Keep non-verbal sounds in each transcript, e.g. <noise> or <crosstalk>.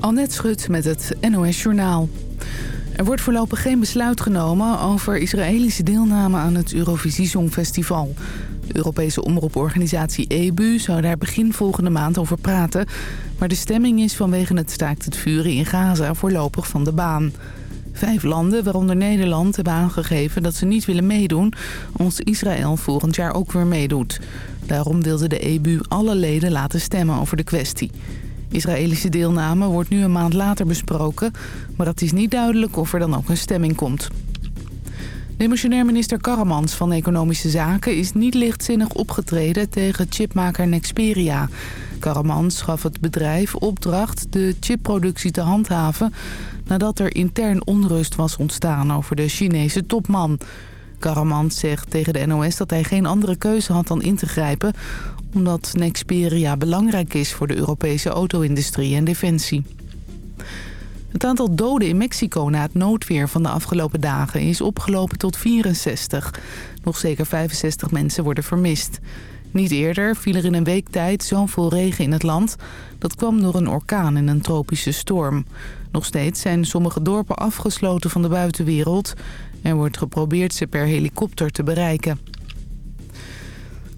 Annette Schut met het NOS Journaal. Er wordt voorlopig geen besluit genomen over Israëlische deelname aan het Eurovisie Songfestival. De Europese omroeporganisatie EBU zou daar begin volgende maand over praten. Maar de stemming is vanwege het staakt het vuren in Gaza voorlopig van de baan. Vijf landen, waaronder Nederland, hebben aangegeven dat ze niet willen meedoen... als Israël volgend jaar ook weer meedoet. Daarom wilde de EBU alle leden laten stemmen over de kwestie. Israëlische deelname wordt nu een maand later besproken... maar het is niet duidelijk of er dan ook een stemming komt. Demissionair minister Karamans van Economische Zaken is niet lichtzinnig opgetreden tegen chipmaker Nexperia. Karamans gaf het bedrijf opdracht de chipproductie te handhaven nadat er intern onrust was ontstaan over de Chinese topman. Karamans zegt tegen de NOS dat hij geen andere keuze had dan in te grijpen... omdat Nexperia belangrijk is voor de Europese auto-industrie en defensie. Het aantal doden in Mexico na het noodweer van de afgelopen dagen is opgelopen tot 64. Nog zeker 65 mensen worden vermist. Niet eerder viel er in een week tijd zoveel regen in het land. Dat kwam door een orkaan en een tropische storm. Nog steeds zijn sommige dorpen afgesloten van de buitenwereld. Er wordt geprobeerd ze per helikopter te bereiken.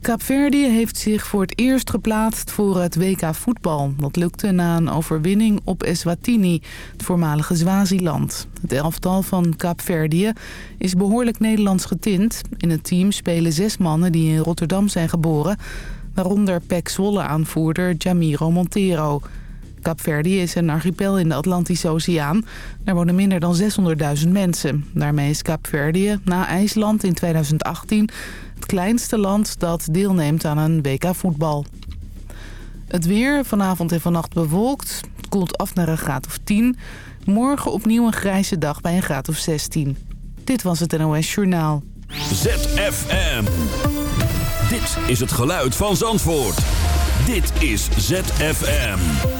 Kaapverdië heeft zich voor het eerst geplaatst voor het WK voetbal. Dat lukte na een overwinning op Eswatini, het voormalige Swaziland. Het elftal van Kaapverdië is behoorlijk Nederlands getint. In het team spelen zes mannen die in Rotterdam zijn geboren... waaronder Pek Zwolle-aanvoerder Jamiro Montero... Kaapverdië is een archipel in de Atlantische Oceaan. Er wonen minder dan 600.000 mensen. Daarmee is Kaapverdië na IJsland in 2018 het kleinste land dat deelneemt aan een WK voetbal. Het weer, vanavond en vannacht bewolkt. Het koelt af naar een graad of 10. Morgen opnieuw een grijze dag bij een graad of 16. Dit was het NOS Journaal. ZFM. Dit is het geluid van Zandvoort. Dit is ZFM.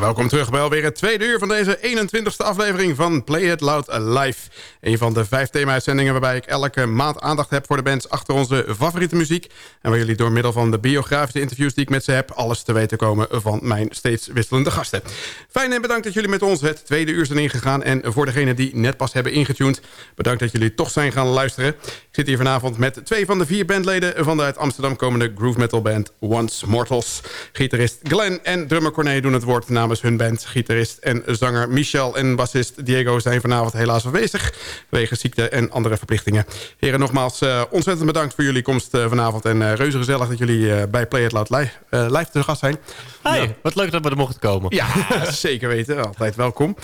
Welkom terug bij alweer het tweede uur van deze 21ste aflevering van Play It Loud Live. Een van de vijf thema-uitzendingen waarbij ik elke maand aandacht heb voor de bands achter onze favoriete muziek. En waar jullie door middel van de biografische interviews die ik met ze heb... alles te weten komen van mijn steeds wisselende gasten. Fijn en bedankt dat jullie met ons het tweede uur zijn ingegaan. En voor degenen die net pas hebben ingetuned... bedankt dat jullie toch zijn gaan luisteren. Ik zit hier vanavond met twee van de vier bandleden... van de uit Amsterdam komende groove metal band Once Mortals. Gitarist Glenn en drummer Corné doen het woord namens hun band. Gitarist en zanger Michel en bassist Diego zijn vanavond helaas afwezig... wegen ziekte en andere verplichtingen. Heren, nogmaals uh, ontzettend bedankt voor jullie komst uh, vanavond... en uh, reuze gezellig dat jullie bij Play It Loud live, live te gast zijn. Hi, wat leuk dat we er mochten komen. Ja, <laughs> zeker weten. Altijd welkom.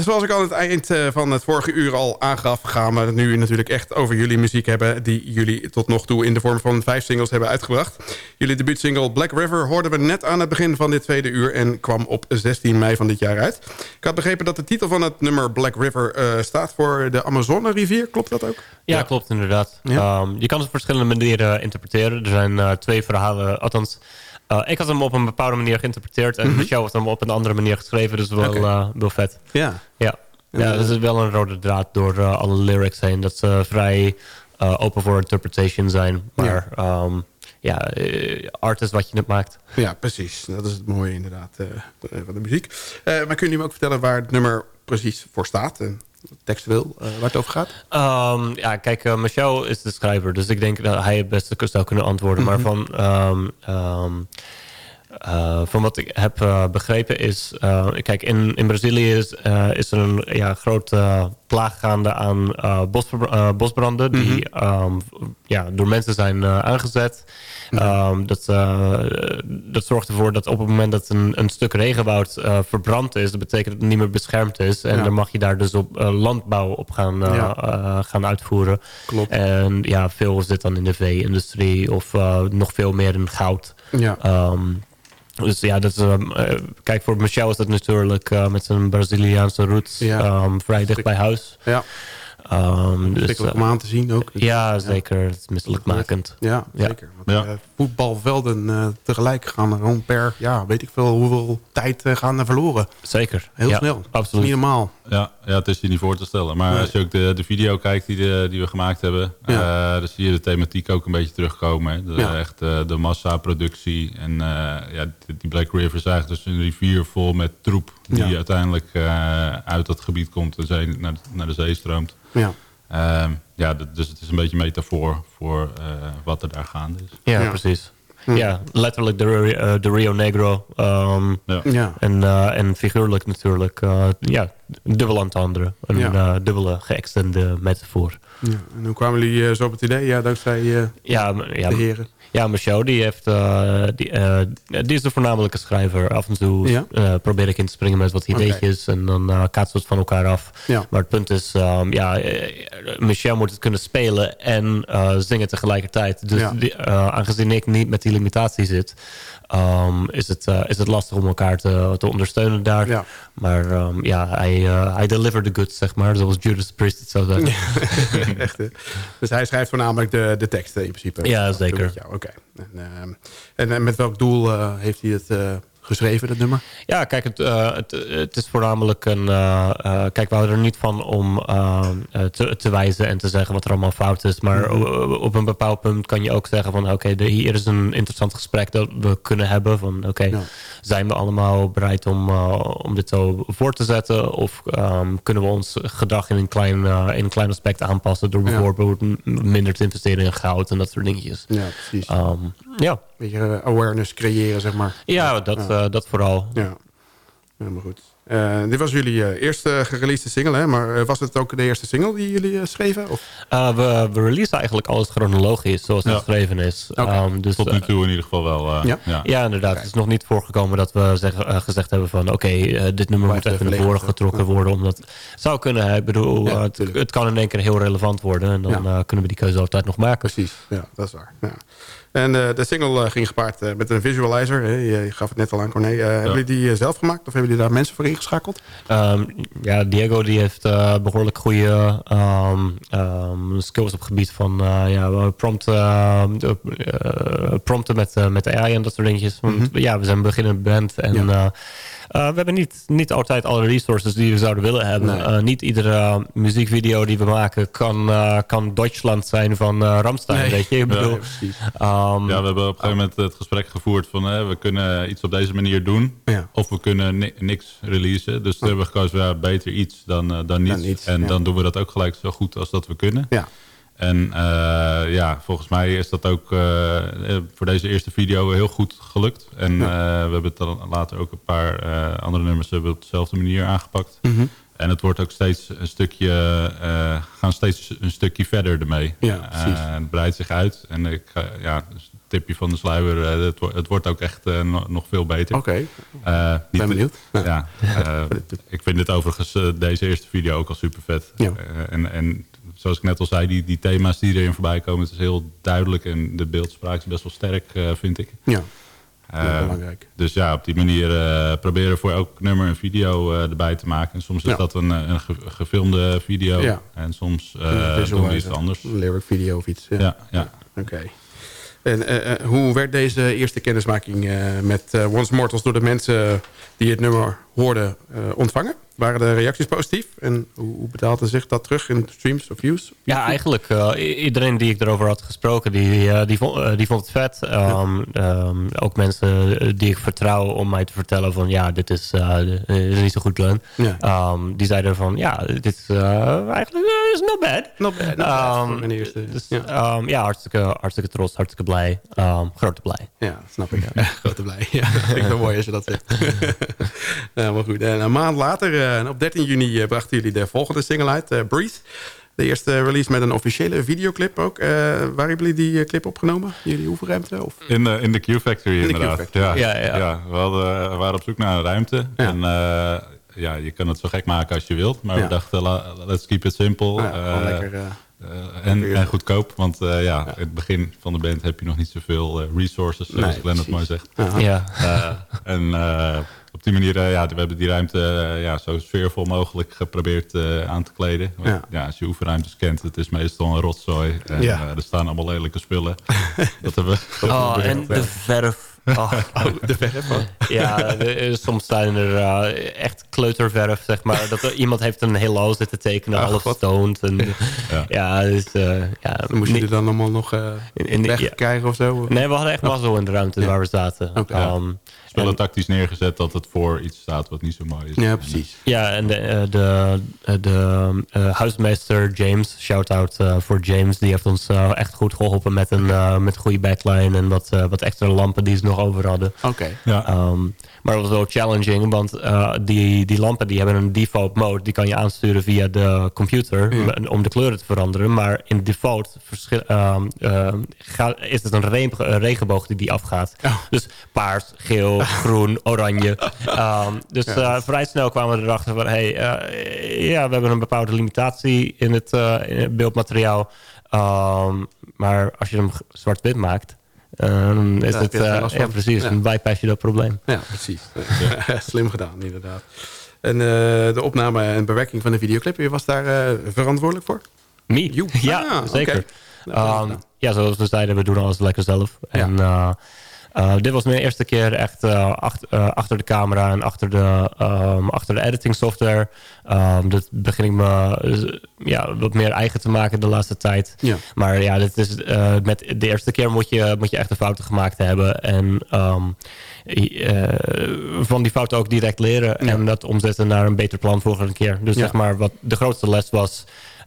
zoals ik aan het eind van het vorige uur al aangaf... gaan we het nu natuurlijk echt over jullie muziek hebben... die jullie tot nog toe in de vorm van vijf singles hebben uitgebracht. Jullie debuutsingle Black River hoorden we net aan het begin van dit tweede uur... en kwam op 16 mei van dit jaar uit. Ik had begrepen dat de titel van het nummer Black River uh, staat voor de Amazone-rivier. Klopt dat ook? Ja, ja. klopt inderdaad. Ja. Um, je kan het op verschillende manieren interpreteren. Er zijn uh, twee verhalen, althans... Uh, ik had hem op een bepaalde manier geïnterpreteerd... en mm -hmm. Michel had hem op een andere manier geschreven. Dus wel, okay. wel vet. Ja. Ja, ja dat is wel een rode draad door alle lyrics heen. Dat ze vrij open voor interpretation zijn. Maar... Ja. Um, ja, uh, art is wat je het maakt. Ja, precies. Dat is het mooie inderdaad uh, van de muziek. Uh, maar kun je me ook vertellen waar het nummer precies voor staat? textueel waar het over gaat? Um, ja, kijk, Michel is de schrijver. Dus ik denk dat hij het beste zou kunnen antwoorden. Mm -hmm. Maar van... Um, um, uh, van wat ik heb uh, begrepen is... Uh, kijk, in, in Brazilië is, is er een ja, grote plaag gaande aan bos, bosbranden... die mm -hmm. um, ja, door mensen zijn aangezet. Mm -hmm. um, dat, dat zorgt ervoor dat op het moment dat een, een stuk regenwoud verbrand is... dat betekent dat het niet meer beschermd is. En ja. dan mag je daar dus op landbouw op gaan, ja. gaan uitvoeren. Klopt. En ja, veel zit dan in de vee-industrie of nog veel meer in goud. Ja. Um, dus ja, dat is, um, uh, kijk, voor Michel is dat natuurlijk uh, met zijn Braziliaanse roots ja. um, vrij dicht bij huis. Ja. Um, dus, om aan te zien ook. Ja, zeker. Het is misselijkmakend. Ja, ja, zeker. Want, ja. Voetbalvelden tegelijk gaan rond per, ja, weet ik veel, hoeveel tijd gaan er verloren. Zeker. Heel ja, snel. Absoluut. Niet normaal. Ja, ja, het is je niet voor te stellen. Maar nee. als je ook de, de video kijkt die, de, die we gemaakt hebben... Ja. Uh, dan zie je de thematiek ook een beetje terugkomen. Hè. De, ja. Echt uh, de massaproductie. En uh, ja, die Black River is eigenlijk dus een rivier vol met troep... die Ja. uiteindelijk uh, uit dat gebied komt en zee, naar, naar de zee stroomt. Ja. Uh, ja, dus het is een beetje een metafoor voor uh, wat er daar gaande is. Ja, Ja. precies. Ja, letterlijk de, uh, de Rio Negro. Um, Ja. Ja. en, uh, en figuurlijk natuurlijk. Uh, ja, dubbel entendre. Een Ja. uh, dubbele geëxtende metafoor. ja. En hoe kwamen jullie eh, zo op het idee? Ja, dankzij eh, Ja, ja, de heren. Ja Michel die, heeft, uh, die, uh, die is de voornamelijke schrijver. Af en toe Ja. uh, probeer ik in te springen met wat ideetjes. En dan kaatsen we het van elkaar af. Ja. Maar het punt is, um, ja, eh, Michel moet het kunnen spelen en zingen tegelijkertijd. Dus Ja. die, aangezien ik niet met die limitatie zit... Um, is, het, uh, is het lastig om elkaar te, te ondersteunen daar. Ja. Maar um, ja, hij, uh, hij delivered the goods, zeg maar. Zoals Judas Priest het zou zeggen. <laughs> Echt, hè? Dus hij schrijft voornamelijk de, de teksten in principe. Ja, zeker. jou, Oké. En, ehm, eh, met welk doel eh, heeft hij het eh, geschreven, dat nummer? Ja, kijk, het, uh, het, het is voornamelijk een... Uh, uh, kijk, we houden er niet van om te, te wijzen en te zeggen wat er allemaal fout is. Maar Mhm. op, op een bepaald punt kan je ook zeggen van... oké, okay, hier is een interessant gesprek dat we kunnen hebben. Van oké, okay, Ja. zijn we allemaal bereid om, om dit zo voor te zetten? Of um, kunnen we ons gedrag in een klein, in een klein aspect aanpassen... door Ja. bijvoorbeeld minder te investeren in goud en dat soort dingetjes. Ja, precies. Um, ja. Beetje eh, awareness creëren, zeg maar. Ja, dat, Ja. uh, dat vooral. Ja, helemaal goed. Uh, dit was jullie uh, eerste gereleasede single, hè? maar uh, was het ook de eerste single die jullie schreven? Of? Uh, we, we releasen eigenlijk alles chronologisch, zoals het Ja. geschreven is. Um, dus, Tot nu toe in ieder geval wel. uh, Ja. ja. Ja, inderdaad. Het is nog niet voorgekomen dat we zeg, uh, gezegd hebben van... oké, uh, dit nummer moet even naar voren getrokken Ja. worden. Omdat het zou kunnen, hè. ik bedoel, Ja, uh, het, kan in één keer heel relevant worden. En dan Ja. uh, kunnen we die keuze altijd nog maken. Precies, ja, dat is waar. Ja. En uh, de single uh, ging gepaard uh, met een visualizer. Hè? Je, je gaf het net al aan, Corné. Hebben jullie die zelf gemaakt of hebben jullie daar mensen voor ingeschakeld? Um, ja, Diego die heeft uh, behoorlijk goede um, um, skills op het gebied van uh, ja, prompt, uh, prompten met, met AI en dat soort dingetjes. Want Mm -hmm. ja, we zijn een beginnende band en ja. Uh, we hebben niet, niet altijd alle resources die we zouden willen hebben. Nee. Uh, niet iedere muziekvideo die we maken kan, uh, kan Duitsland zijn van Ramstein. Nee. Weet je? Ik bedoel, ja, um, ja, we hebben op een gegeven moment het gesprek gevoerd van we kunnen iets op deze manier doen. Ja. Of we kunnen ni niks releasen. Dus toen hebben we gekozen, ja, beter iets dan, dan niets. Dan niets, en ja. dan doen we dat ook gelijk zo goed als dat we kunnen. Ja. En uh, ja, volgens mij is dat ook uh, voor deze eerste video heel goed gelukt. En ja. we hebben het dan later ook een paar andere nummers hebben op dezelfde manier aangepakt. Mm -hmm. En het wordt ook steeds een stukje, gaan steeds een stukje verder ermee. Ja, precies. het breidt zich uit. En ik, ja, dus tipje van de sluier, het, het, wordt ook echt nog veel beter. Oké, okay. ben benieuwd. Ja, <laughs> ik vind dit overigens deze eerste video ook al super vet. Ja. en, en zoals ik net al zei, die, die thema's die erin voorbij komen, het is heel duidelijk en de beeldspraak is best wel sterk, uh, vind ik. Ja, uh, belangrijk. Dus ja, op die manier uh, proberen voor elk nummer een video erbij te maken. En soms is ja. dat een, een ge gefilmde video ja. en soms doen we iets anders. Een lyric video of iets. Ja, ja. ja. Oké. Okay. En hoe werd deze eerste kennismaking met Once Mortals door de mensen die het nummer hoorden ontvangen? Waren de reacties positief? En hoe, hoe betaalde zich dat terug in streams of views? Ja, eigenlijk uh, iedereen die ik erover had gesproken, die, uh, die, vond, uh, die vond het vet. Um, um, ook mensen die ik vertrouw om mij te vertellen van ja, dit is, dit is niet zo goed, Glenn. Ja. Um, die zeiden van ja, dit is eigenlijk is not bad. Not bad. Not bad mijn eerste. Dus, ja. ja, hartstikke, hartstikke trots, hartstikke blij. grote blij. Ja, snap ik. Ja. <laughs> grote blij. Ja, <laughs> ik wel mooi als je dat zegt. <laughs> ja, maar goed. En een maand later, op 13 juni, brachten jullie de volgende single uit, Breathe. De eerste release met een officiële videoclip ook. Uh, waar hebben jullie die clip opgenomen? Jullie hoevenruimte? Of? In, uh, in de Q-Factory inderdaad. Ja. Ja, ja. ja, we, hadden, we waren op zoek naar een ruimte. En uh, ja, je kan het zo gek maken als je wilt. Maar we dachten, let's keep it simple. Ja, lekker... en, en, goedkoop, want ja, ja, in het begin van de band heb je nog niet zoveel resources, zoals nee, Glenn het mooi zegt. Ja. en op die manier, uh, ja, we hebben die ruimte uh, ja, zo sfeervol mogelijk geprobeerd uh, aan te kleden. Ja. ja. als je oefenruimtes kent, het is meestal een rotzooi. En ja. er staan allemaal lelijke spullen. <laughs> dat hebben we. Oh, en de verf. <laughs> Oh, de verf? Ja, de, soms zijn er echt kleuterverf, zeg maar. Dat er, iemand heeft een heel zitten tekenen, alles stoned. En, <laughs> ja. ja, dus, ja, Moest je er dan allemaal nog in, in weg krijgen of zo? Nee, we hadden echt mazzel in de ruimte waar we zaten. Okay. Um, spullen tactisch neergezet dat het voor iets staat wat niet zo mooi is. Ja, precies. Ja, en de, eh, de, eh, de uh, huismeester James, shout-out uh, voor James, die heeft ons uh, echt goed geholpen met een, met goede backline en wat, wat extra lampen die ze nog over hadden. Oké. Ja. Um, maar dat was wel challenging, want uh, die, die lampen die hebben een default mode. Die kan je aansturen via de computer ja. om de kleuren te veranderen. Maar in default uh, uh, is het een, regenboog die die afgaat. Oh. Dus paars, geel, groen, oranje. Um, <laughs> dus ja. vrij snel kwamen we erachter van... Hey, ja, we hebben een bepaalde limitatie in het, in het beeldmateriaal. Um, maar als je hem zwart-wit maakt Um, is het, uh, ja, precies. Ja. Dan bypass je dat probleem. Ja, precies. <laughs> Slim gedaan, inderdaad. En uh, de opname en bewerking van de videoclip, wie was daar uh, verantwoordelijk voor? Me. You. Ja, ah, zeker. Okay. Um, ja, zoals we zeiden, we doen alles lekker zelf. En dit was mijn eerste keer echt achter, uh, achter, de camera en achter de, um, achter de editing software. Um, dat begin ik me ja, wat meer eigen te maken de laatste tijd. Ja. Maar ja, dit is, met de eerste keer moet je, moet je echt de fouten gemaakt hebben. En um, van die fouten ook direct leren. Ja. En dat omzetten naar een beter plan volgende keer. Dus ja. zeg maar, wat de grootste les was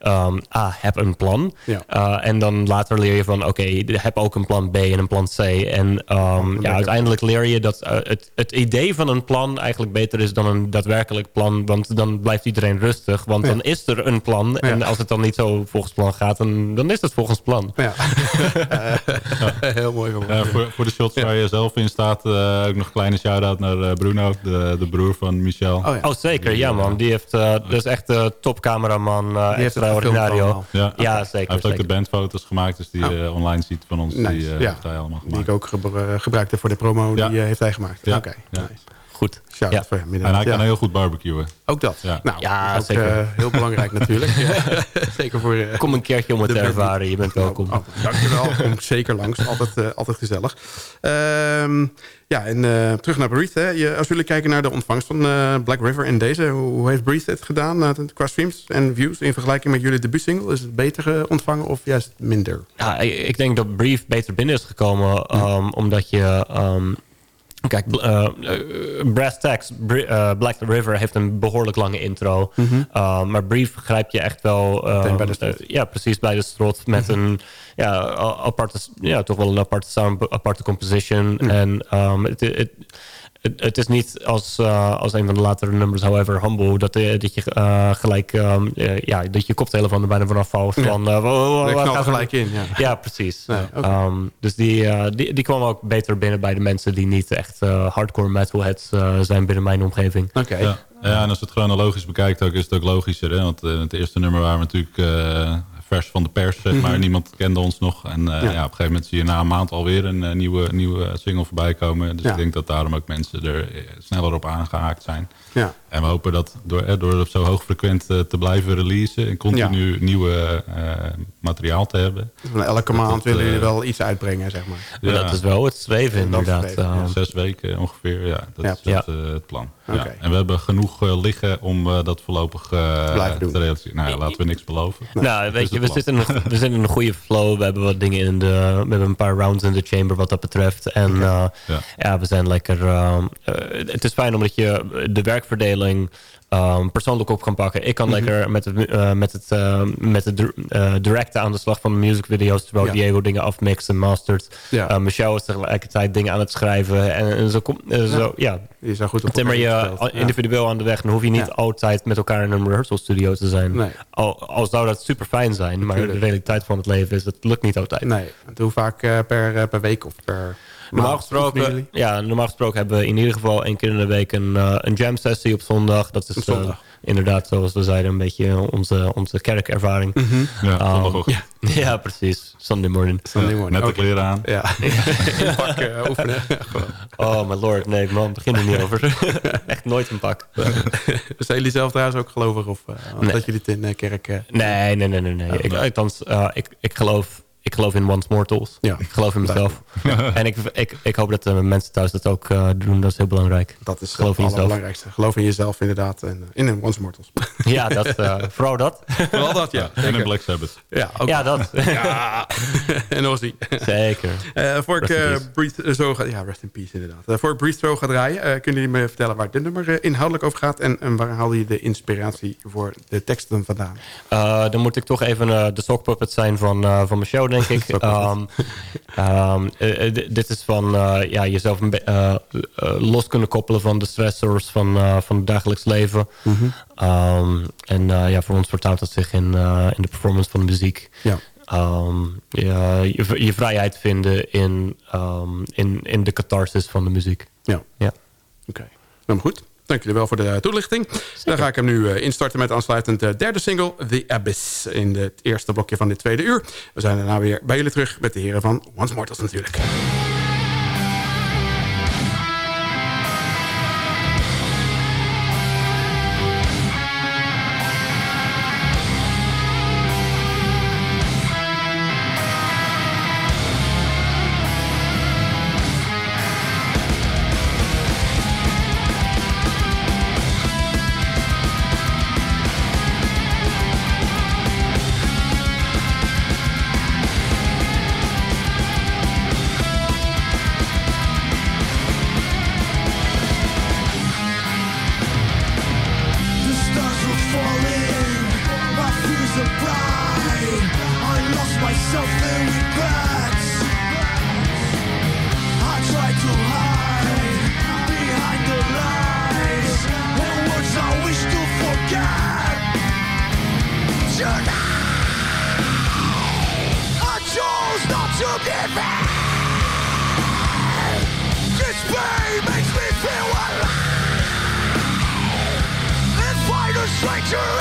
um, A, heb een plan. Ja. Uh, en dan later leer je van, oké, okay, heb ook een plan B en een plan C. En um, ja, uiteindelijk leer je dat uh, het, het idee van een plan eigenlijk beter is dan een daadwerkelijk plan. Want dan blijft iedereen rustig. Want ja. dan is er een plan. En als het dan niet zo volgens plan gaat, dan, dan is het volgens plan. Ja. <laughs> Heel mooi ja, voor, voor de shots waar je zelf in staat, uh, ook nog een kleine shout-out naar Bruno, de, de broer van Michel. Oh, oh zeker. Ja man, die heeft, dat is echt de topcameraman. Uh, die Ordinario. Ja, ja, zeker. Hij heeft ook de bandfoto's gemaakt, dus die je oh. online ziet van ons. Nice. Die uh, ja. hij allemaal gemaakt. Die ik ook gebruik gebruikte voor de promo, die heeft hij gemaakt. Oké, okay. nice. Goed. Shout ja. voor hem. En hij kan heel goed barbecuen. Ook dat. Ja, nou, ja ook, zeker. Uh, heel belangrijk natuurlijk. <laughs> zeker voor... Uh, Kom een keertje om het te ervaren. Je bent welkom. Oh, oh, dankjewel. <laughs> Kom zeker langs. Altijd, uh, altijd gezellig. Um, ja, en uh, terug naar Breathe. Hè. Je, als jullie kijken naar de ontvangst van uh, Black River in deze... hoe heeft Breathe het gedaan uh, qua streams en views... in vergelijking met jullie debuutsingle? Is het beter ontvangen of juist minder? Ja, ik denk dat Breathe beter binnen is gekomen... Um, omdat je... Um, Kijk, uh, Brass Tacks, uh, Black River heeft een behoorlijk lange intro. Mm -hmm. uh, maar Brief grijp je echt wel... ja, precies bij de strot. Met mm -hmm. een ja, aparte, ja, toch wel een aparte sound, aparte composition. Mm -hmm. En um, het, het, het, het, is niet als, uh, als een van de latere nummers, however humble, dat, uh, dat je uh, gelijk um, ja, dat je koptelefoon er bijna vanaf valt. Van, ja. uh, gelijk in. Ja, ja precies. Nee, okay. um, dus die, die, die kwam ook beter binnen bij de mensen die niet echt hardcore metalheads zijn binnen mijn omgeving. Oké. Okay. Ja. ja. en als je het chronologisch bekijkt ook, is het ook logischer. Hè? Want het eerste nummer waren we natuurlijk vers van de pers, zeg maar. Mhm. Niemand kende ons nog. En uh, ja. ja. op een gegeven moment zie je na een maand alweer een uh, nieuwe, nieuwe single voorbij komen. Dus ik denk dat daarom ook mensen er eh, sneller op aangehaakt zijn. Ja. En we hopen dat door, door zo hoogfrequent te blijven releasen... en continu nieuwe materiaal te hebben. elke maand willen jullie wel iets uitbrengen, zeg maar. Ja. Dat is wel het streven, inderdaad. Zes weken ongeveer, ja. Dat is het, het plan. Okay. En we hebben genoeg liggen om dat voorlopig te, te realiseren. Nou, laten we niks beloven. Nou, weet je, we zitten, <laughs> we zitten in een goede flow. We hebben wat dingen in de... We hebben een paar rounds in de chamber wat dat betreft. En ja. ja. we zijn lekker... het is fijn omdat je de werkverdeling um, persoonlijk op kan pakken. Ik kan mhm. lekker met het, uh, met het, uh, met het uh, directe aan de slag van de musicvideo's... terwijl ja. Diego dingen afmixt en mastert. Ja. Michelle is tegelijkertijd dingen aan het schrijven. En, en zo, komt zo, ja. Je zou goed op Timmer je individueel aan de weg. Dan hoef je niet altijd met elkaar in een rehearsal studio te zijn. Nee. Al, al zou dat super fijn zijn. Maar de realiteit van het leven is, het lukt niet altijd. Nee, hoe vaak per, per week of per... Normaal gesproken, ja, normaal gesproken hebben we in ieder geval één keer in de week een, uh, een jam sessie op zondag. Dat is uh, inderdaad, zoals we zeiden, een beetje onze, onze kerkervaring. Mm -hmm. ja, um, ja. <laughs> ja, precies. Sunday morning. Sunday morning. Net de okay. kleren aan. Ja, <laughs> in pak uh, oefenen. <laughs> oh, my lord. Nee, man, begin er niet over. Echt nooit een pak. Zijn jullie zelf trouwens ook gelovig? Of nee. dat jullie het in kerk... nee, nee, nee. nee, nee. ik, althans, ik, ik geloof ik geloof in Once Mortals. Ja. Ik geloof in mezelf. <laughs> en ik, ik, ik hoop dat de mensen thuis dat ook uh, doen. Dat is heel belangrijk. Dat is geloof in het belangrijkste. Geloof in jezelf inderdaad. En in een Once Mortals. <laughs> ja, dat, uh, vooral dat. vooral dat, ja. <laughs> En een Black Sabbath. Ja, ook ja dat. ja. en Ozzy. Zeker. Uh, voor ik Breathe zo ga... Ja, rest in peace inderdaad. voor ik Breathe zo ga draaien... kunnen jullie me vertellen waar dit nummer inhoudelijk over gaat... En, en waar haal je de inspiratie voor de teksten vandaan? dan moet ik toch even de sockpuppet zijn van, van mijn show, denk ik. <laughs> Um, um, dit is van uh, ja, jezelf los kunnen koppelen van de stressors van, van het dagelijks leven. Mm -hmm. um, en ja, voor ons vertaalt dat zich in, in de performance van de muziek. Ja. ja je, je, vrijheid vinden in, in, in de catharsis van de muziek. Ja. ja. Oké, okay. nou goed. Dank jullie wel voor de toelichting. Dan ga ik hem nu eh, instarten met aansluitend de derde single... The Abyss, in het eerste blokje van dit tweede uur. We zijn daarna weer bij jullie terug met de heren van Once Mortals natuurlijk. tears I lost myself in regrets. I tried to hide behind the lies. And words I wish to forget. Tonight I chose not to give in. This pain makes me feel alive. A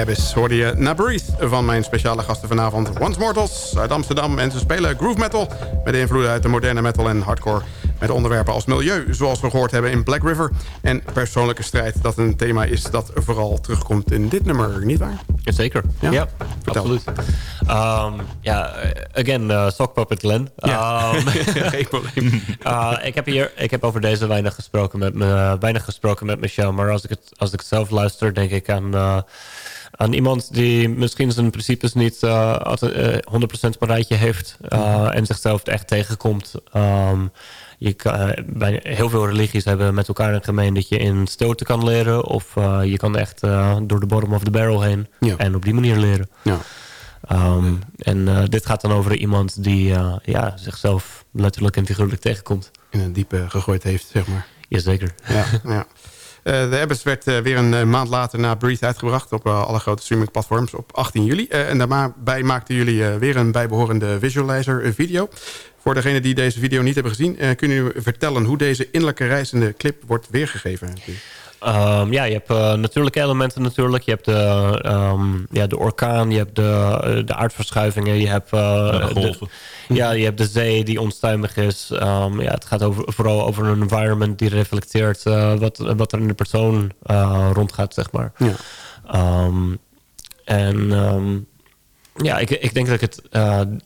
Abyss hoorde je na van mijn speciale gasten vanavond. Once Mortals uit Amsterdam. En ze spelen groove metal met invloeden uit de moderne metal en hardcore. Met onderwerpen als milieu, zoals we gehoord hebben in Black River. En persoonlijke strijd, dat een thema is dat vooral terugkomt in dit nummer, niet waar? Zeker, ja, ja absoluut. Um, ja, again, uh, Sock Puppet Glenn. Ja. Um, <laughs> Geen probleem. Uh, <laughs> ik, heb hier, ik heb over deze weinig gesproken met, me, weinig gesproken met Michel. Maar als ik het, als ik het zelf luister, denk ik aan... Uh, aan iemand die misschien zijn principes niet uh, 100% per rijtje heeft... Uh, en zichzelf echt tegenkomt. Um, je kan, bij heel veel religies hebben met elkaar een gemeen dat je in stoten kan leren. Of uh, je kan echt door de bottom of the barrel heen. En op die manier leren. Ja. Um, en dit gaat dan over iemand die ja, zichzelf letterlijk en figuurlijk tegenkomt. In een diepe gegooid heeft, zeg maar. Jazeker. Ja, ja. Uh, de Abyss werd uh, weer een maand later na Breathe uitgebracht... op alle grote streamingplatforms op 18 juli. en daarbij maakten jullie weer een bijbehorende visualizer video. Voor degenen die deze video niet hebben gezien... kunnen jullie vertellen hoe deze innerlijke reizende clip wordt weergegeven? Um, ja, je hebt uh, natuurlijke elementen natuurlijk. Je hebt de, um, ja, de orkaan, je hebt de, uh, de aardverschuivingen, je hebt... Uh, ja, de ja, je hebt de zee die onstuimig is. Um, ja, het gaat over, vooral over een environment die reflecteert wat, wat er in de persoon rondgaat, zeg maar. Ja. en ja, ik, ik denk dat ik het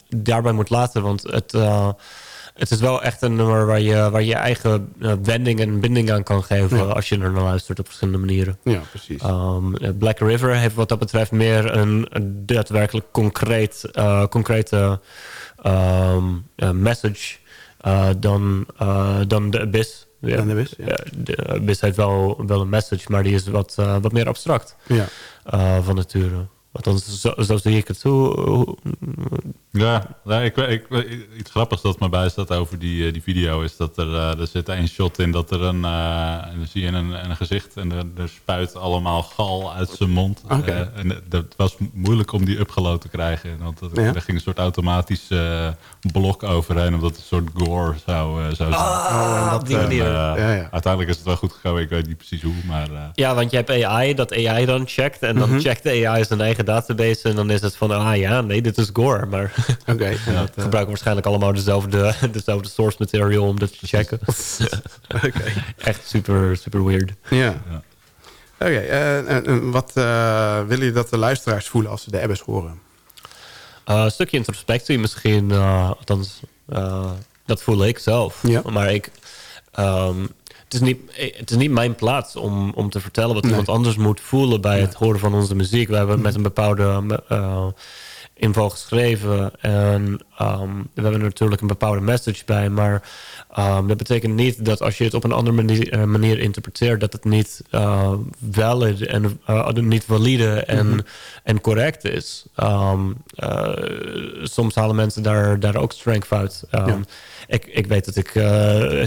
daarbij moet laten, want het het is wel echt een nummer waar je waar je eigen uh, wending en binding aan kan geven... als je er naar luistert op verschillende manieren. Ja, precies. Um, Black River heeft wat dat betreft meer een, daadwerkelijk concreet, uh, concrete um, message uh, dan, dan de Abyss. Ja. Dan de Abyss, ja. De Abyss heeft wel, wel een message, maar die is wat, wat meer abstract ja. van nature. Althans, zo, zo zie ik het. Zo, ja, ik, ik, iets grappigs dat me bij staat over die, eh, die video is dat er, uh, er zit een shot in dat er een, uh, dan zie je een, een gezicht en er, er, spuit allemaal gal uit zijn mond. Okay. en het was moeilijk om die upgeload te krijgen. Want dat, er ging een soort automatisch blok overheen omdat het een soort gore zou, zou zijn. Ah, dat, die manier. Ja, ja. Uiteindelijk is het wel goed gekomen, ik weet niet precies hoe. Maar, ja, want je hebt AI, dat AI dan checkt en dan mm -hmm. checkt AI zijn eigen database en dan is het van, ah ja, nee, dit is gore. Maar <laughs> Oké. Okay, ja, uh, gebruiken waarschijnlijk allemaal dezelfde, <laughs> dezelfde source material om dat te checken. <laughs> Oké. Echt super, super weird. Ja. ja. Oké, okay, uh, uh, wat willen jullie dat de luisteraars voelen als ze de Abyss horen? een stukje introspectie misschien, althans, dat voel ik zelf. Ja. Maar ik... Um, het is, niet, het is niet mijn plaats om, om te vertellen wat nee. iemand anders moet voelen bij nee. het horen van onze muziek. We hebben met een bepaalde info geschreven. En um, we hebben er natuurlijk een bepaalde message bij. Maar um, dat betekent niet dat als je het op een andere manier, manier interpreteert... dat het niet uh, valid en uh, niet valide en, mm -hmm. en correct is. Um, soms halen mensen daar, daar ook strength uit. Ja. ik, ik weet dat ik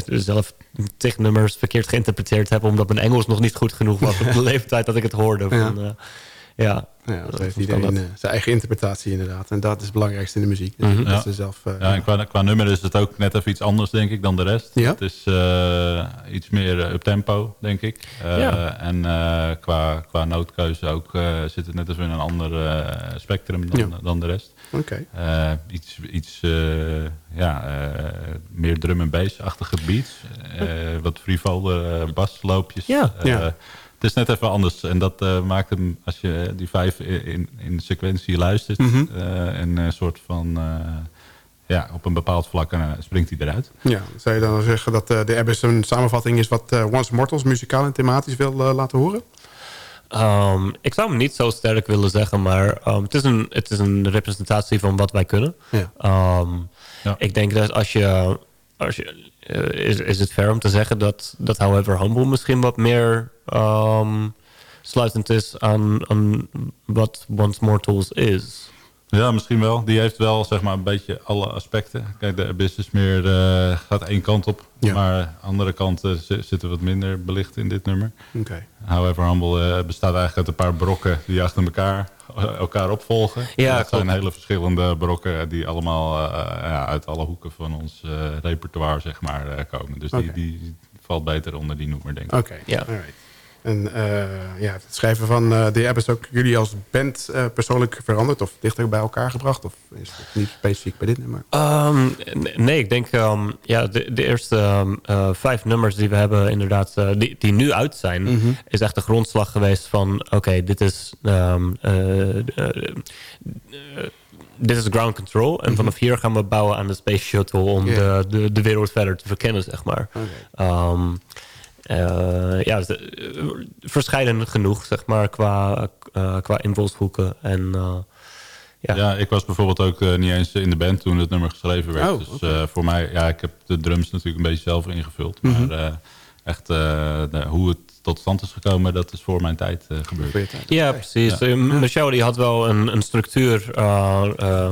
zelf tig nummers verkeerd geïnterpreteerd heb... omdat mijn Engels nog niet goed genoeg was op de <laughs> leeftijd dat ik het hoorde. Van, ja. Ja, ja dat heeft iedereen uh, zijn eigen interpretatie inderdaad. En dat is het belangrijkste in de muziek. Mm -hmm. dat ja. zelf, uh, ja, en qua, qua nummer is het ook net even iets anders, denk ik, dan de rest. Ja? Het is uh, iets meer up-tempo, denk ik. Ja. En qua, qua noodkeuze ook zit het net even in een ander spectrum dan, ja. dan de rest. Oké. Okay. iets iets ja, meer drum en bass-achtige beats. wat frivole basloopjes. Ja. ja het is net even anders. En dat uh, maakt hem, als je die vijf in, in sequentie luistert... Mm -hmm. uh, en een soort van... Uh, ja, op een bepaald vlak springt hij eruit. Ja, zou je dan zeggen dat de Abyss een samenvatting is... wat Once Mortals muzikaal en thematisch wil laten horen? Um, ik zou hem niet zo sterk willen zeggen, maar um, het, is een, het is een representatie van wat wij kunnen. Ja. Um, ja. Ik denk dat als je, als je is, is het fair om te zeggen dat, dat However Humble misschien wat meer um, sluitend is aan, aan wat Once More Tools is? Ja, misschien wel. Die heeft wel zeg maar een beetje alle aspecten. Kijk, de is meer, uh, gaat één kant op. Ja. Maar andere kanten zitten wat minder belicht in dit nummer. Okay. However Humble uh, bestaat eigenlijk uit een paar brokken die achter elkaar, elkaar opvolgen. Ja, dat zijn hele verschillende brokken die allemaal uh, ja, uit alle hoeken van ons repertoire zeg maar, komen. Dus okay. die, die valt beter onder die noemer, denk ik. Oké, okay. ja. En ja, het schrijven van uh, The Abyss ook jullie als band persoonlijk veranderd... of dichter bij elkaar gebracht? Of is het niet specifiek bij dit nummer? Ehm, nee, ik denk um, ja, de, de eerste um, vijf nummers die we hebben inderdaad... die, die nu uit zijn, mhm. is echt de grondslag geweest van... oké, dit is dit is ground control. En mhm. vanaf hier gaan we bouwen aan de Space Shuttle... om de, de, de, wereld verder te verkennen, zeg maar. Okay. Ja, uh, verschillend genoeg, zeg maar, qua, uh, qua invalshoeken. En, ja. ja, ik was bijvoorbeeld ook niet eens in de band toen het nummer geschreven werd. Oh, dus voor mij, ja, ik heb de drums natuurlijk een beetje zelf ingevuld. Mm Maar echt de, hoe het tot stand is gekomen, dat is voor mijn tijd uh, gebeurd. Ja, precies. Ja. Michel die had wel een, een structuur uh, uh,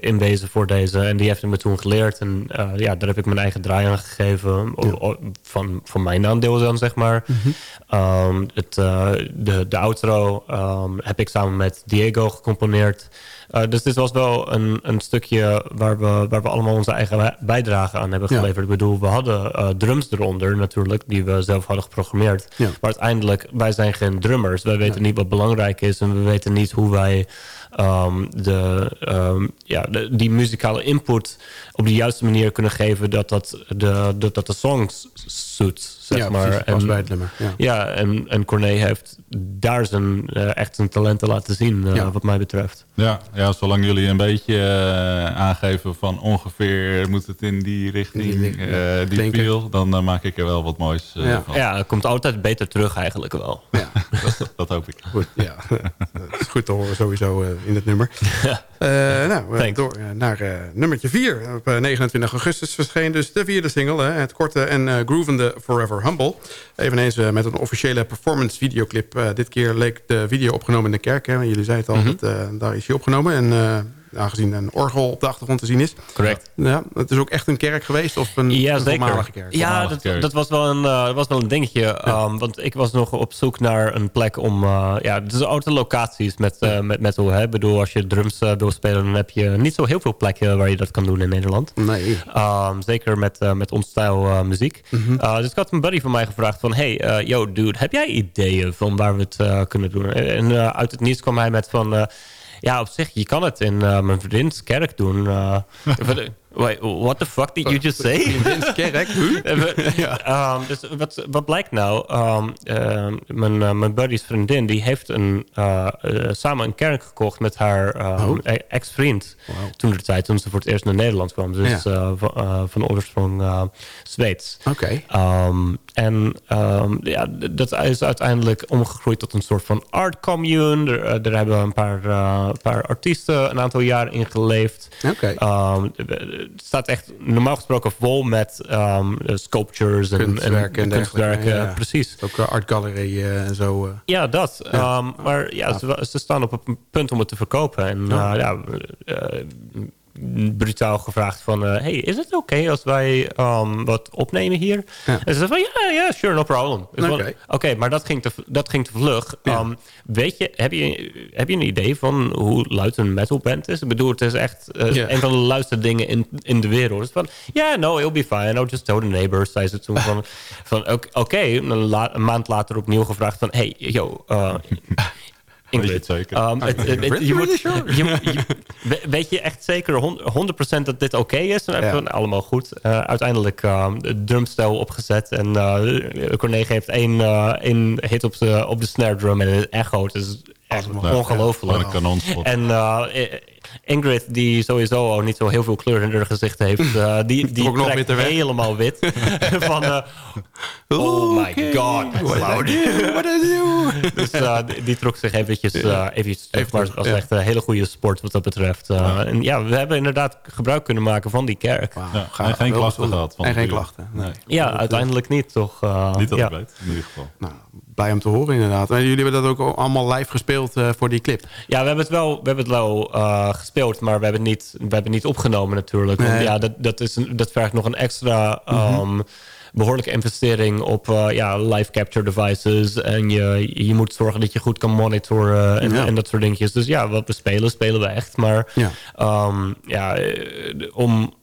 in deze voor deze. En die heeft hij me toen geleerd. En ja, daar heb ik mijn eigen draai aan gegeven. Ja. Van, van mijn aandeel dan, zeg maar. Mm -hmm. um, het, de, de outro um, heb ik samen met Diego gecomponeerd. Uh, dus dit was wel een, een stukje waar we, waar we allemaal onze eigen bijdrage aan hebben geleverd. Ik bedoel, we hadden uh, drums eronder natuurlijk, die we zelf hadden geprogrammeerd. Ja. Maar uiteindelijk, wij zijn geen drummers. Wij weten niet wat belangrijk is en we weten niet hoe wij um, de, um, ja, de, die muzikale input op de juiste manier kunnen geven... dat dat de, dat, dat de songs zoet, zeg ja, maar. en, bij het nummer. Ja, ja en, en Corné heeft daar zijn, uh, echt zijn talenten laten zien, uh, wat mij betreft. Ja, ja, zolang jullie een beetje uh, aangeven van ongeveer moet het in die richting, die, die feel... dan maak ik er wel wat moois ja. van. Ja, het komt altijd beter terug eigenlijk wel. Ja, <laughs> dat, dat, hoop ik. Goed, ja. <laughs> dat is goed te horen sowieso in het nummer. <laughs> Ja. nou, door naar nummertje 4. Op 29 augustus verscheen dus de vierde single, het korte en groovende Forever Humble. Eveneens met een officiële performance videoclip. Dit keer leek de video opgenomen in de kerk. Hè? Jullie zeiden het al, mm -hmm. dat, uh, daar is hij opgenomen. En aangezien een orgel op de achtergrond te zien is. Correct. Ja, het is ook echt een kerk geweest of een, ja, een voormalige kerk? Ja, dat, dat, was wel een, uh, was wel een dingetje. Ja. Um, want ik was nog op zoek naar een plek om... Uh, ja, het is oude locaties met, uh, met metal. Hè? Ik bedoel, als je drums wil spelen... dan heb je niet zo heel veel plekken waar je dat kan doen in Nederland. Nee. Um, zeker met, met ons stijl muziek. Mm -hmm. dus ik had een buddy van mij gevraagd van... Hey, yo dude, heb jij ideeën van waar we het kunnen doen? En uit het niets kwam hij met van... Ja, op zich, je kan het in uh, mijn vriendins kerk doen. <laughs> Wait, what the fuck did you just say? <laughs> kerk? <laughs> ja. um, dus wat, wat blijkt nou? Um, uh, mijn, uh, mijn buddy's vriendin die heeft een, uh, samen een kerk gekocht met haar oh. E-, ex-vriend. Wow. Toen de tijd, toen ze voor het eerst naar Nederland kwam. Dus ja. van, van oorsprong Zweeds. Oké. Okay. Um, en ja, dat is uiteindelijk omgegroeid tot een soort van art commune. Er, er hebben een paar, paar artiesten een aantal jaar in geleefd. Oké. Okay staat echt normaal gesproken vol met um, sculptures en kunstwerken. En, en kunstwerken, ja, ja. precies. Ook uh, art gallery uh, en zo. Uh. Ja, dat. Um, maar ja, ze, ze, staan op het punt om het te verkopen. En ja, brutaal gevraagd van... Uh, hey, is het oké als wij um, wat opnemen hier? Ja. En ze zei van, ja, ja, sure, no problem. Oké, okay. maar dat ging te, dat ging te vlug. Ja. Um, weet je heb, je, heb je een idee van hoe luid een metalband is? Ik bedoel, het is echt uh, yeah. een van de luidste dingen in, in de wereld. Dus van, ja, no, it'll be fine. I'll just tell the neighbors, zei ze toen. van, <laughs> van oké, een, een, maand later opnieuw gevraagd van... hey, yo, uh, <laughs> Ingrid. het, het, het, weet je echt zeker 100% dat dit oké okay is? Dan hebben we allemaal goed. Uh, uiteindelijk uh, de drumstel opgezet. En uh, Corné heeft één, uh, één hit op de, op de snare drum en het echo. Het is ongelooflijk. En uh, Ingrid, die sowieso al niet zo heel veel kleur in haar gezicht heeft... Uh, <laughs> die, die trekt helemaal wit. <laughs> <laughs> van, uh, oh my god, What did you? dus uh, die, die, trok zich eventjes, uh, eventjes terug. Maar het was echt een hele goede sport wat dat betreft. Ja. En ja, we hebben inderdaad gebruik kunnen maken van die kerk. Wow. Ja, en geen klachten gehad. En geen klachten. Nee. Ja, uiteindelijk niet, toch? niet dat ja. weet, in ieder geval. Nou, blij om te horen inderdaad. En jullie hebben dat ook allemaal live gespeeld uh, voor die clip? Ja, we hebben het wel, we hebben het wel uh, gespeeld, maar we hebben het niet, we hebben het niet opgenomen natuurlijk. Nee. Want ja, dat, dat, is een, dat vergt nog een extra... Um, mm -hmm behoorlijke investering op uh, ja, live capture devices. En je, je moet zorgen dat je goed kan monitoren en, ja. en dat soort dingetjes. Dus ja, wat we spelen, spelen we echt. Maar ja, um, ja om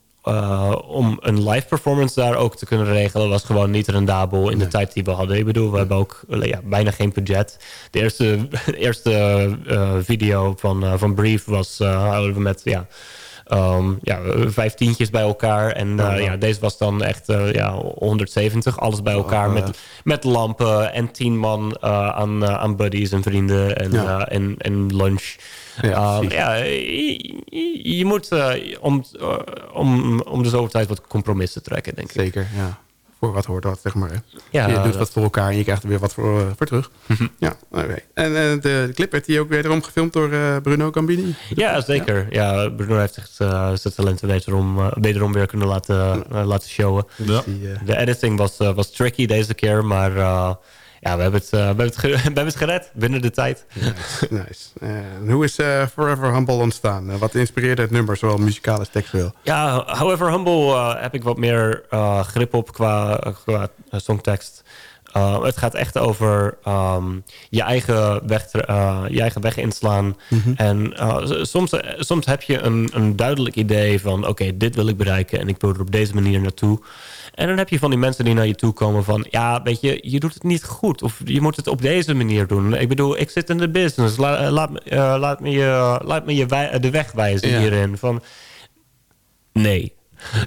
om een live performance daar ook te kunnen regelen... was gewoon niet rendabel in de tijd die we hadden. Ik bedoel, we hebben ook ja, bijna geen budget. De eerste, <laughs> eerste video van, van Brief was, houden we met... Ja, Um, ja, vijf tientjes bij elkaar. En uh, ja, deze was dan echt ja, 170. Alles bij elkaar oh, met, met lampen en tien man aan, aan buddies en vrienden en, ja. en, en lunch. Ja, um, ja je, je moet om, om, om de zoveel tijd wat compromissen trekken, denk ik. Zeker, ja voor wat hoort wat, zeg maar. Ja, je doet wat voor elkaar en je krijgt er weer wat voor, uh, voor terug. Mhm. ja, okay. En uh, de clip werd die ook wederom gefilmd door uh, Bruno Gambini? Ja, zeker. Ja, Bruno heeft echt zijn talenten wederom, wederom weer kunnen laten, laten showen. Ja. De editing was, was tricky deze keer, maar ja, we hebben, het, uh, we, hebben het <laughs> we hebben het gered binnen de tijd. Nice. nice. Uh, hoe is uh, Forever Humble ontstaan? wat inspireerde het nummer, zowel muzikaal als textueel? Ja, However Humble heb ik wat meer grip op qua, qua songtekst. het gaat echt over um, je, eigen weg, je eigen weg inslaan. Mm En soms, soms heb je een, een duidelijk idee van... oké, dit wil ik bereiken en ik wil er op deze manier naartoe. En dan heb je van die mensen die naar je toe komen van... ja, weet je, je doet het niet goed. Of je moet het op deze manier doen. Ik bedoel, ik zit in de business. Eh, laat, uh, laat me, je, laat me je de weg wijzen hierin. Van, nee.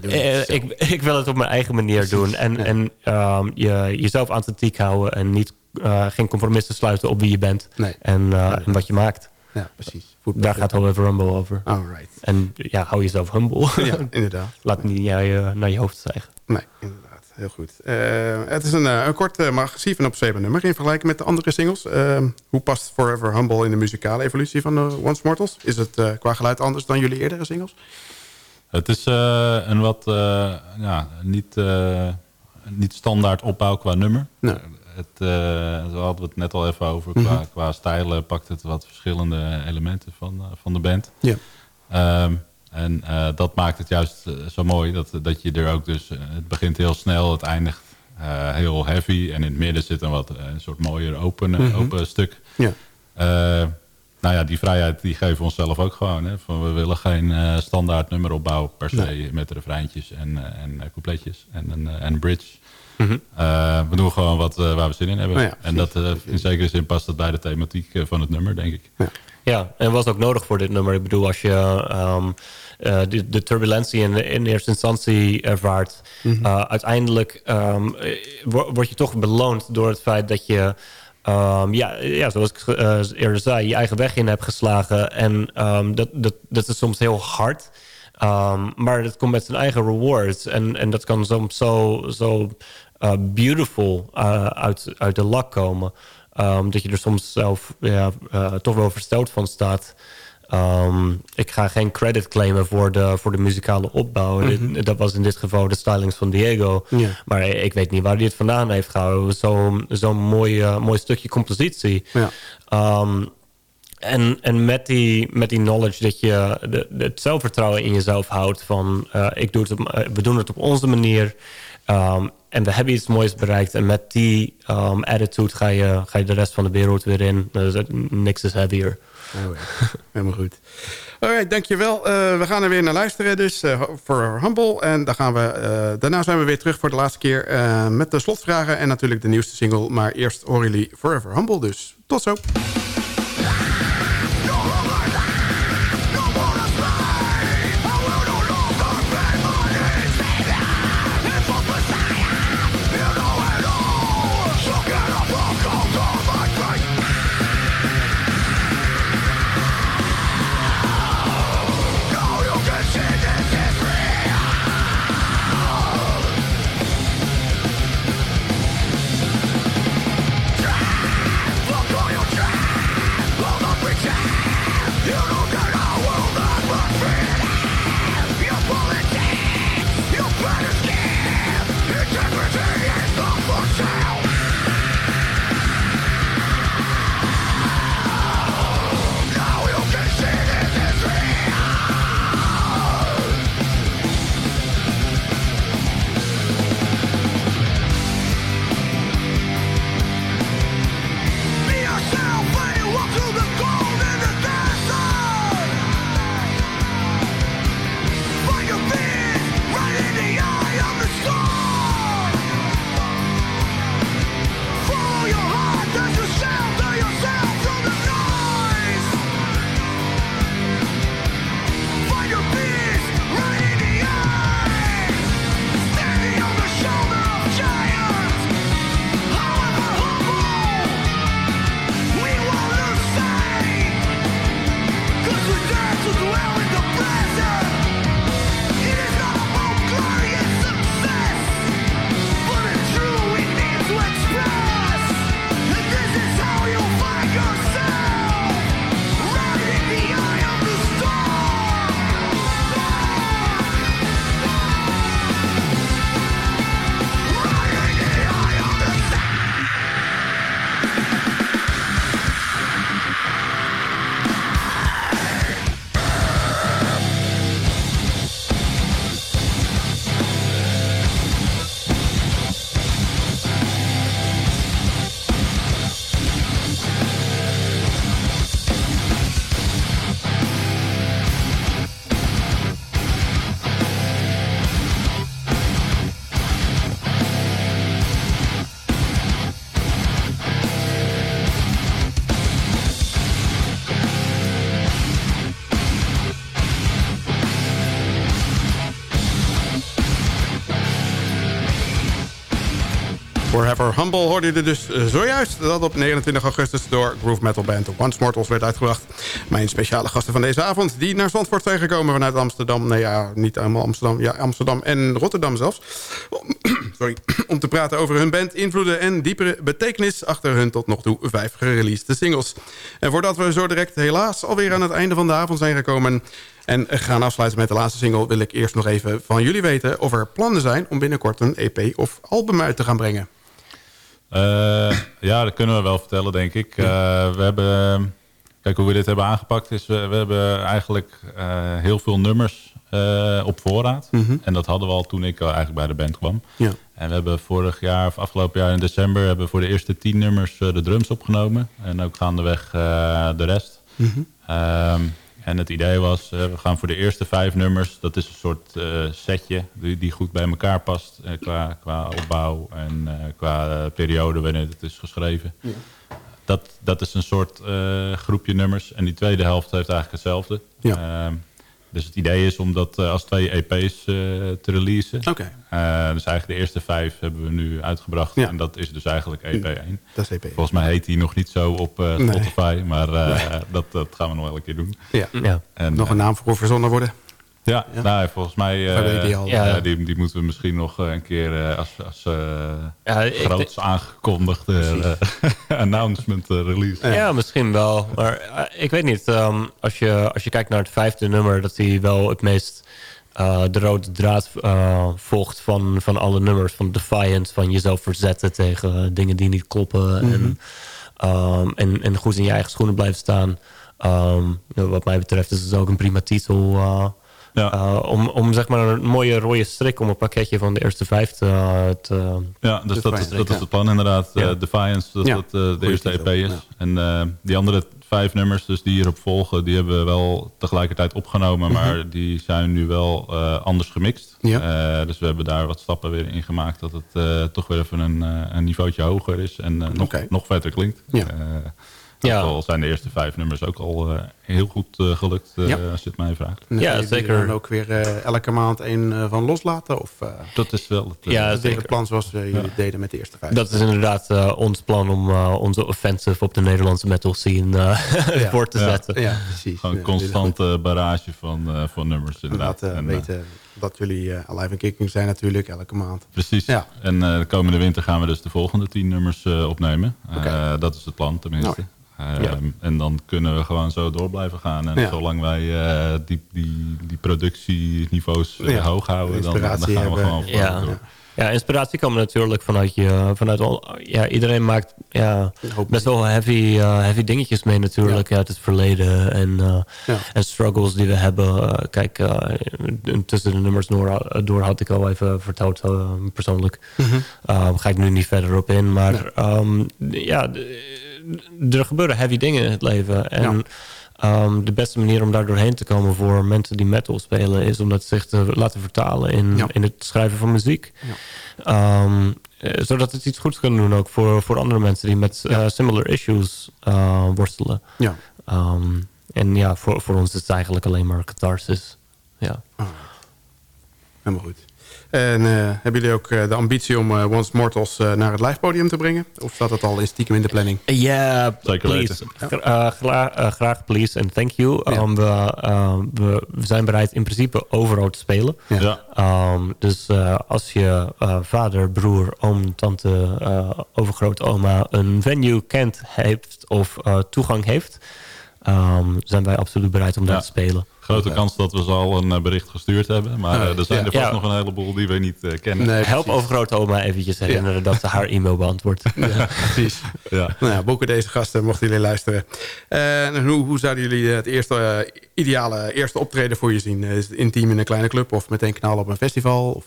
Uh, ik, <laughs> ik wil het op mijn eigen manier doen. En, en um, je, jezelf authentiek houden. En niet, uh, geen compromissen sluiten op wie je bent. Nee. En, en wat je maakt. Ja, precies. Daar gaat However Humble over. Alright. En ja, hou jezelf humble. Ja, inderdaad. <laughs> Laat niet naar je, naar je hoofd stijgen. Nee, inderdaad. Heel goed. Uh, het is een, uh, een kort, maar agressief en opzwepend nummer... in vergelijking met de andere singles. hoe past Forever Humble in de muzikale evolutie van Once Mortals? Is het qua geluid anders dan jullie eerdere singles? Het is een wat ja, niet, niet standaard opbouw qua nummer. Nee. Het, uh, zo hadden we het net al even over. Qua, mm qua stijlen pakt het wat verschillende elementen van, van de band. Ja. Um, en uh, dat maakt het juist uh, zo mooi. Dat, dat je er ook dus... Uh, het begint heel snel, het eindigt heel heavy. En in het midden zit een wat een soort mooier open, mm -hmm. open stuk. Ja. nou ja, die vrijheid die geven we onszelf ook gewoon. Hè? Van, we willen geen standaard nummer opbouwen per se. Nee. Met refreintjes en, en coupletjes en een en bridge. Mm -hmm. we doen gewoon wat waar we zin in hebben. Oh ja, en dat, in zekere zin past dat bij de thematiek van het nummer, denk ik. Ja. Ja, en was ook nodig voor dit nummer. Ik bedoel, als je um, uh, de, de, turbulentie in, in eerste instantie ervaart... Mm -hmm. uh, uiteindelijk um, word je toch beloond door het feit dat je... Um, ja, ja, zoals ik uh, eerder zei, je eigen weg in hebt geslagen. En dat, dat, dat is soms heel hard. maar dat komt met zijn eigen rewards. En, en dat kan soms zo, zo beautiful uit, uit de lak komen... Dat je er soms zelf ja, toch wel versteld van staat. Um, ik ga geen credit claimen voor de, voor de muzikale opbouw. Mm -hmm. Dat was in dit geval de stylings van Diego. Maar ik weet niet waar hij het vandaan heeft gehouden. Zo'n zo mooi, uh, mooi stukje compositie. Yeah. Um, en, en met, die, met die knowledge dat je de, de het zelfvertrouwen in jezelf houdt. Van uh, ik doe het op, we doen het op onze manier. Um, en we hebben iets moois bereikt. En met die attitude ga je, ga je de rest van de wereld weer in. Dus niks is heavier. Oh. <laughs> Helemaal goed. Alright, dankjewel. Uh, we gaan er weer naar luisteren dus uh, voor Humble. En dan gaan we, uh, daarna zijn we weer terug voor de laatste keer met de slotvragen. En natuurlijk de nieuwste single. Maar eerst horen Forever Humble. Dus tot zo. Forever Humble hoorde je dus eh, zojuist... dat op 29 augustus door groove metal band Once Mortals werd uitgebracht. Mijn speciale gasten van deze avond... die naar Zandvoort zijn gekomen vanuit Amsterdam. Nee, ja, niet helemaal Amsterdam. Ja, Amsterdam en Rotterdam zelfs. <clears throat> Sorry. <clears throat> Om te praten over hun band, invloeden en diepere betekenis... achter hun tot nog toe vijf gereleased singles. En voordat we zo direct helaas alweer aan het einde van de avond zijn gekomen... En gaan afsluiten met de laatste single... wil ik eerst nog even van jullie weten of er plannen zijn... om binnenkort een EP of album uit te gaan brengen. Uh, ja, dat kunnen we wel vertellen, denk ik. Uh, we hebben... Kijk, hoe we dit hebben aangepakt is... we, we hebben eigenlijk uh, heel veel nummers op voorraad. Mm -hmm. En dat hadden we al toen ik eigenlijk bij de band kwam. Ja. En we hebben vorig jaar, of afgelopen jaar in december... hebben we voor de eerste tien nummers de drums opgenomen. En ook gaandeweg de rest. Mm -hmm. En het idee was, uh, we gaan voor de eerste vijf nummers... dat is een soort uh, setje die, die, goed bij elkaar past... Uh, qua, qua opbouw en qua periode wanneer het is geschreven. Ja. Dat, dat is een soort groepje nummers. En die tweede helft heeft eigenlijk hetzelfde. Ja. Dus het idee is om dat als twee EP's te releasen. Oké. Okay. dus eigenlijk de eerste vijf hebben we nu uitgebracht. Ja. En dat is dus eigenlijk EP1. Dat is EP1. Volgens mij heet die nog niet zo op Spotify. Nee. Maar nee. dat, dat, gaan we nog wel een keer doen. Ja. ja. En, nog een naam voor verzonnen worden. Ja, ja. Nou, volgens mij uh, ja. die, die moeten we misschien nog een keer uh, als, als uh, ja, groots aangekondigde <laughs> announcement release. Ja. misschien wel. Maar ik weet niet, um, als, je, als je kijkt naar het vijfde nummer... dat hij wel het meest de rode draad volgt van, van alle nummers. Van Defiant, van jezelf verzetten tegen dingen die niet kloppen. Mm -hmm. en, um, en, en goed in je eigen schoenen blijven staan... Um, wat mij betreft is het ook een prima titel... Ja. Uh, om, om zeg maar een mooie rode strik om een pakketje van de eerste vijf te... te ja, dus dat, is, dat is het plan inderdaad. Ja. Uh, Defiance, dat ja. dat uh, de eerste EP is. En die andere vijf nummers dus die hierop volgen... die hebben we wel tegelijkertijd opgenomen... maar mm -hmm. die zijn nu wel anders gemixt. Ja. dus we hebben daar wat stappen weer in gemaakt... dat het toch weer even een, een niveautje hoger is... en nog, okay. nog verder klinkt. Ja. Ja. al zijn de eerste vijf nummers ook al uh, heel goed uh, gelukt, uh, ja. als je het mij vraagt. En ja, zeker. En ook weer elke maand een van loslaten? Of, dat is wel het, ja, zeker. het plan zoals jullie ja. deden met de eerste vijf. Dat is inderdaad ons plan om onze offensive op de Nederlandse metal scene <laughs> voor te zetten. Ja, precies. Gewoon een constante barrage van, van nummers. Inderdaad. Laten en, weten dat jullie uh, Alive and Kicking zijn natuurlijk elke maand. Precies. Ja. En uh, de komende winter gaan we dus de volgende tien nummers uh, opnieuwen. Okay. dat is het plan tenminste. Ja. En dan kunnen we gewoon zo door blijven gaan. En ja. zolang wij uh, die, die, die productieniveaus uh, ja. hoog houden, dan, dan, gaan we hebben. gewoon ja. door. Ja, inspiratie komt natuurlijk vanuit je. Vanuit al, ja, iedereen maakt ja, best wel heavy, heavy dingetjes mee natuurlijk uit het verleden. En, en struggles die we hebben. kijk, tussen de nummers door, door had ik al even verteld persoonlijk. Mm -hmm. ga ik nu niet verder op in. Maar um, ja er gebeuren heavy dingen in het leven. En um, de beste manier om daar doorheen te komen voor mensen die metal spelen... is om dat zich te laten vertalen in, in het schrijven van muziek. Um, zodat het iets goeds kan doen ook voor, voor andere mensen... die met uh, similar issues uh, worstelen. Ja. Um, en ja, voor, voor ons is het eigenlijk alleen maar catharsis. Ja. Oh. Helemaal goed. En uh, hebben jullie ook uh, de ambitie om uh, Once Mortals naar het live podium te brengen? Of staat dat al in stiekem in de planning? Ja, yeah, please. Ja. Gra graag, please en thank you. Ja. Um, we, we, we, zijn bereid in principe overal te spelen. Ja. Um, dus als je vader, broer, oom, tante, overgrootoma een venue kent, heeft of toegang heeft... Um, zijn wij absoluut bereid om daar te spelen. Grote kans dat we ze al een eh, bericht gestuurd hebben. Maar uh, er zijn er vast nog een heleboel die we niet uh, kennen. Nee, Help overgrote oma eventjes herinneren dat ze haar e-mail beantwoordt. Ja, <laughs> precies. Ja. Nou ja, boeken deze gasten, mochten jullie luisteren. Uh, hoe, hoe zouden jullie het eerste ideale eerste optreden voor je zien? Is het intiem in een kleine club of meteen knallen op een festival? Of,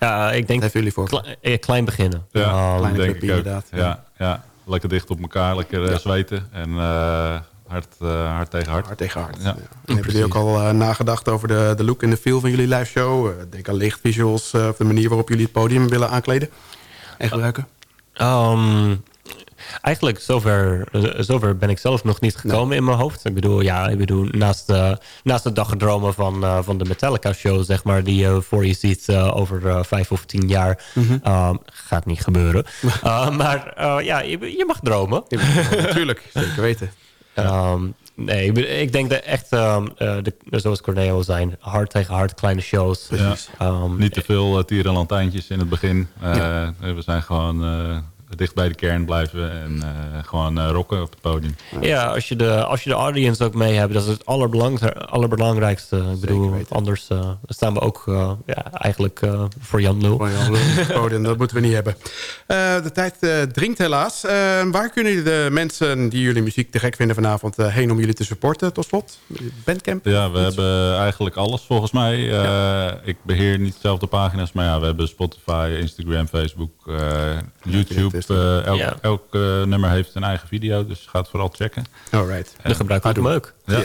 ja, ik denk jullie voor? klein beginnen. Ja, um, kleine club inderdaad. Ja, ja, lekker dicht op elkaar, lekker zweten. En hard, uh, hard tegen hard. Hard tegen hard. Ja. En hebben jullie ook al uh, nagedacht over de, de look en de feel van jullie live show? Uh, denk aan lichtvisuals, of de manier waarop jullie het podium willen aankleden en gebruiken? Um, Eigenlijk zover, zover ben ik zelf nog niet gekomen in mijn hoofd. Ik bedoel, ja, ik bedoel, naast, uh, naast de daggedromen van, uh, van de Metallica-show, zeg maar, die je voor je ziet over vijf of tien jaar, mm gaat niet gebeuren. <laughs> maar ja, je, je, mag dromen. Natuurlijk, zeker weten. Um, Nee, ik, denk dat echt, um, uh, de, zoals Corneo zijn, hard tegen hard, kleine shows. Ja. Um, Niet te veel uh, tierenlantijntjes in het begin. Uh, ja. We zijn gewoon dicht bij de kern blijven en uh, gewoon uh, rocken op het podium. Ja, als je de, als je de audience ook mee hebt, dat is het allerbelangrijkste. Ik bedoel, anders uh, staan we ook ja, eigenlijk voor Jan Lul. Voor Jan Lul podium, dat moeten we niet hebben. de tijd dringt helaas. waar kunnen jullie de mensen die jullie muziek te gek vinden vanavond heen om jullie te supporten tot slot? Bandcamp? Ja, we hebben eigenlijk alles volgens mij. Ja. Ik beheer niet zelf de pagina's, maar ja, we hebben Spotify, Instagram, Facebook, YouTube. Eh, elk, elk eh, nummer heeft een eigen video, dus gaat vooral checken. Alright. De gebruiken we hem ook. Ja.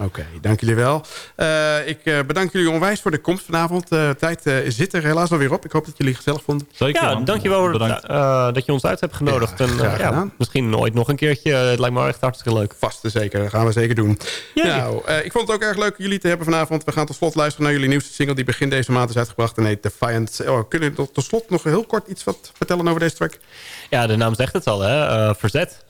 Oké, dank jullie wel. Uh, ik uh, bedank jullie onwijs voor de komst vanavond. De uh, tijd zit er helaas alweer op. Ik hoop dat jullie gezellig vonden. Zeker, ja, dankjewel dat je ons uit hebt genodigd. Ja, en, ja, misschien nooit nog een keertje. Het lijkt me echt hartstikke leuk. Vast en zeker, dat gaan we zeker doen. Nou, ik vond het ook erg leuk jullie te hebben vanavond. We gaan tot slot luisteren naar jullie nieuwste single... die begin deze maand is uitgebracht en heet Defiant. Oh, kunnen jullie tot slot nog heel kort iets wat vertellen over deze track? Ja, de naam zegt het al, hè? Verzet.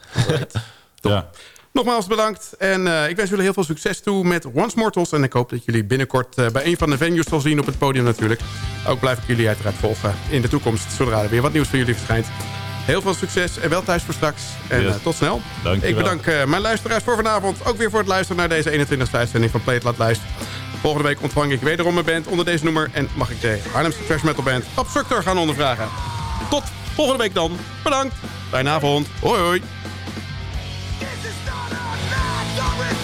ja. Nogmaals bedankt. En uh, ik wens jullie heel veel succes toe met Once Mortals. En ik hoop dat jullie binnenkort uh, bij een van de venues zal zien op het podium natuurlijk. Ook blijf ik jullie uiteraard volgen in de toekomst. Zodra er weer wat nieuws van jullie verschijnt. Heel veel succes en wel thuis voor straks. En yes. uh, tot snel. Dankjewel. Ik bedank mijn luisteraars voor vanavond. Ook weer voor het luisteren naar deze 21e uitzending van Play It Lijst. Volgende week ontvang ik wederom een band onder deze noemer. En mag ik de Haarlemse trash metal band Obstructor gaan ondervragen. Tot volgende week dan. Bedankt. Fijne avond. Hoi hoi. Dit